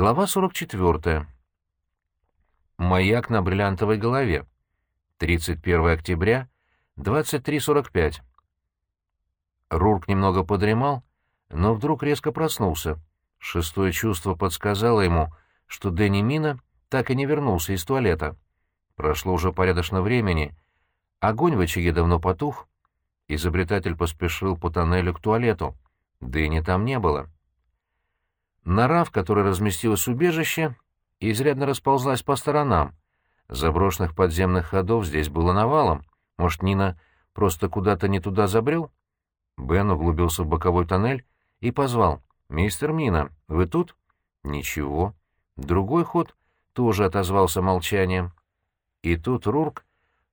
Глава 44. Маяк на бриллиантовой голове. 31 октября, 23.45. Рурк немного подремал, но вдруг резко проснулся. Шестое чувство подсказало ему, что Дэнни Мина так и не вернулся из туалета. Прошло уже порядочно времени. Огонь в очаге давно потух. Изобретатель поспешил по тоннелю к туалету. Дэнни там не было. Нора, в которой разместилось убежище, изрядно расползлась по сторонам. Заброшенных подземных ходов здесь было навалом. Может, Нина просто куда-то не туда забрел? Бен углубился в боковой тоннель и позвал. «Мистер Мина, вы тут?» «Ничего». Другой ход тоже отозвался молчанием. И тут Рурк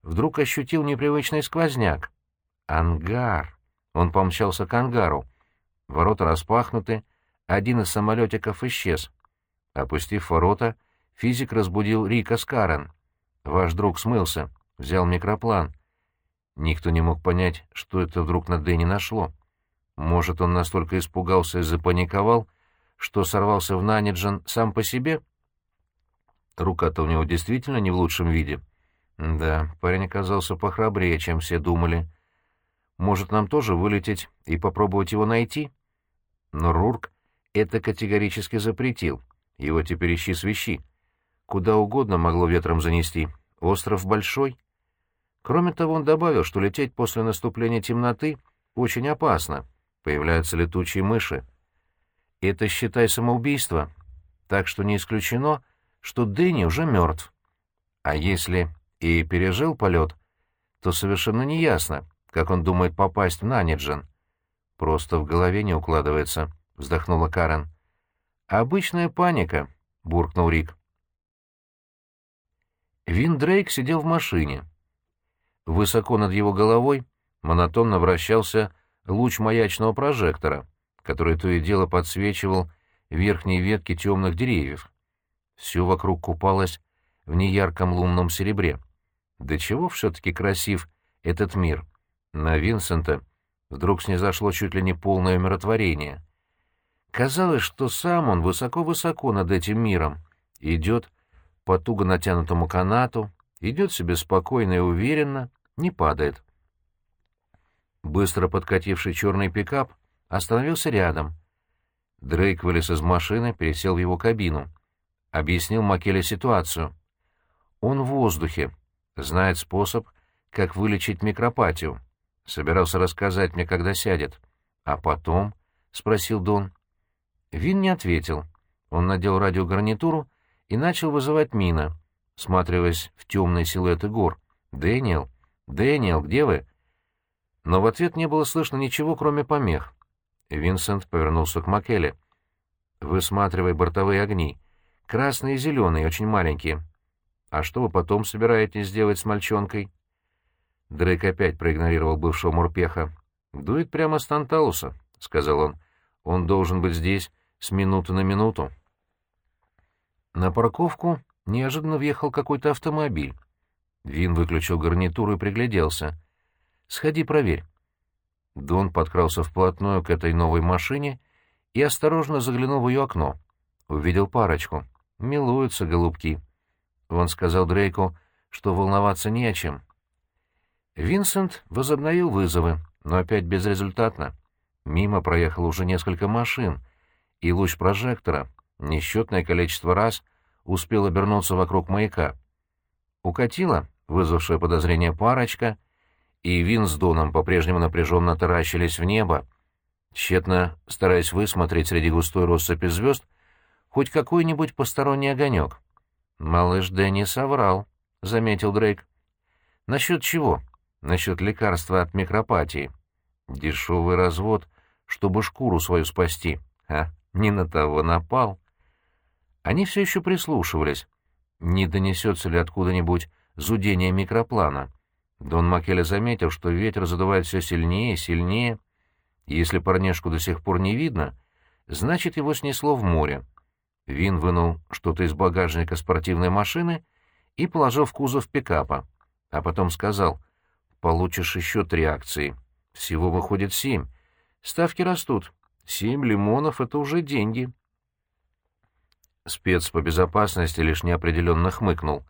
вдруг ощутил непривычный сквозняк. «Ангар!» Он помчался к ангару. Ворота распахнуты, один из самолетиков исчез. Опустив ворота, физик разбудил Рика с Карен. «Ваш друг смылся, взял микроплан». Никто не мог понять, что это вдруг на Дэнни нашло. Может, он настолько испугался и запаниковал, что сорвался в Наниджан сам по себе? Рука-то у него действительно не в лучшем виде. Да, парень оказался похрабрее, чем все думали. Может, нам тоже вылететь и попробовать его найти? Но Рурк это категорически запретил. Его теперь ищи свищи. Куда угодно могло ветром занести. Остров большой. Кроме того, он добавил, что лететь после наступления темноты очень опасно. Появляются летучие мыши. Это, считай, самоубийство. Так что не исключено, что Дэнни уже мертв. А если и пережил полет, то совершенно неясно, как он думает попасть в Наниджен. Просто в голове не укладывается. — вздохнула Карен. «Обычная паника», — буркнул Рик. Вин Дрейк сидел в машине. Высоко над его головой монотонно вращался луч маячного прожектора, который то и дело подсвечивал верхние ветки темных деревьев. Все вокруг купалось в неярком лунном серебре. Да чего все-таки красив этот мир? На Винсента вдруг снизошло чуть ли не полное умиротворение. Казалось, что сам он высоко-высоко над этим миром, идет по туго натянутому канату, идет себе спокойно и уверенно, не падает. Быстро подкативший черный пикап остановился рядом. Дрейк вылез из машины, пересел в его кабину. Объяснил Макеле ситуацию. Он в воздухе, знает способ, как вылечить микропатию. Собирался рассказать мне, когда сядет. А потом, — спросил Дон, Вин не ответил. Он надел радиогарнитуру и начал вызывать Мина, всматриваясь в темные силуэты гор. «Дэниел! Дэниел, где вы?» Но в ответ не было слышно ничего, кроме помех. Винсент повернулся к Макеле. «Высматривай бортовые огни. Красные и зеленые, очень маленькие. А что вы потом собираетесь сделать с мальчонкой?» Дрейк опять проигнорировал бывшего морпеха. «Дует прямо с Танталуса», — сказал он. «Он должен быть здесь с минуты на минуту. На парковку неожиданно въехал какой-то автомобиль. Вин выключил гарнитуру и пригляделся. «Сходи, проверь». Дон подкрался вплотную к этой новой машине и осторожно заглянул в ее окно. Увидел парочку. Милуются голубки. Он сказал Дрейку, что волноваться не о чем. Винсент возобновил вызовы, но опять безрезультатно. Мимо проехало уже несколько машин — и луч прожектора несчетное количество раз успел обернуться вокруг маяка. Укатила, вызвавшая подозрение парочка, и Вин с Доном по-прежнему напряженно таращились в небо, тщетно стараясь высмотреть среди густой россыпи звезд хоть какой-нибудь посторонний огонек. «Малыш Дэнни соврал», — заметил Дрейк. «Насчет чего? Насчет лекарства от микропатии. Дешевый развод, чтобы шкуру свою спасти. А, не на того напал. Они все еще прислушивались. Не донесется ли откуда-нибудь зудение микроплана? Дон Макеля заметил, что ветер задувает все сильнее и сильнее. Если парнешку до сих пор не видно, значит, его снесло в море. Вин вынул что-то из багажника спортивной машины и положил в кузов пикапа, а потом сказал, «Получишь еще три акции. Всего выходит семь. Ставки растут. Семь лимонов — это уже деньги. Спец по безопасности лишь неопределенно хмыкнул.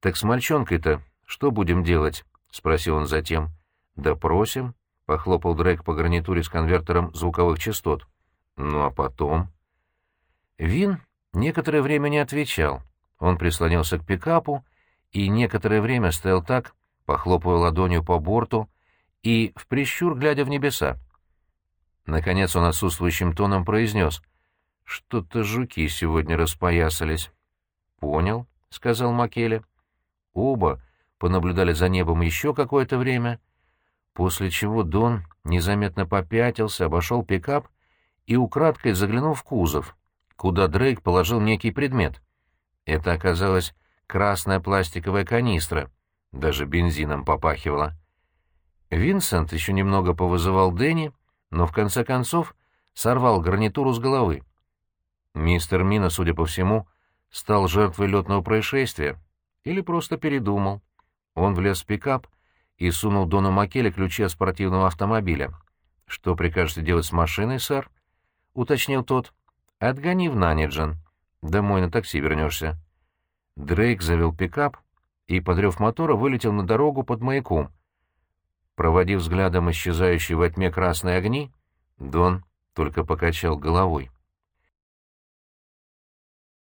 «Так с мальчонкой-то что будем делать?» — спросил он затем. «Допросим», — похлопал Дрейк по гарнитуре с конвертером звуковых частот. «Ну а потом...» Вин некоторое время не отвечал. Он прислонился к пикапу и некоторое время стоял так, похлопывая ладонью по борту и в прищур глядя в небеса. Наконец он отсутствующим тоном произнес. «Что-то жуки сегодня распоясались». «Понял», — сказал Макеле. Оба понаблюдали за небом еще какое-то время, после чего Дон незаметно попятился, обошел пикап и украдкой заглянул в кузов, куда Дрейк положил некий предмет. Это оказалась красная пластиковая канистра, даже бензином попахивала. Винсент еще немного повызывал Дэнни, но в конце концов сорвал гарнитуру с головы. Мистер Мина, судя по всему, стал жертвой летного происшествия или просто передумал. Он влез в пикап и сунул Дону Макеле ключи от спортивного автомобиля. «Что прикажете делать с машиной, сэр?» — уточнил тот. «Отгони в Наниджен. Домой на такси вернешься». Дрейк завел пикап и, подрев мотора, вылетел на дорогу под маяком. Проводив взглядом исчезающие во тьме красные огни, Дон только покачал головой.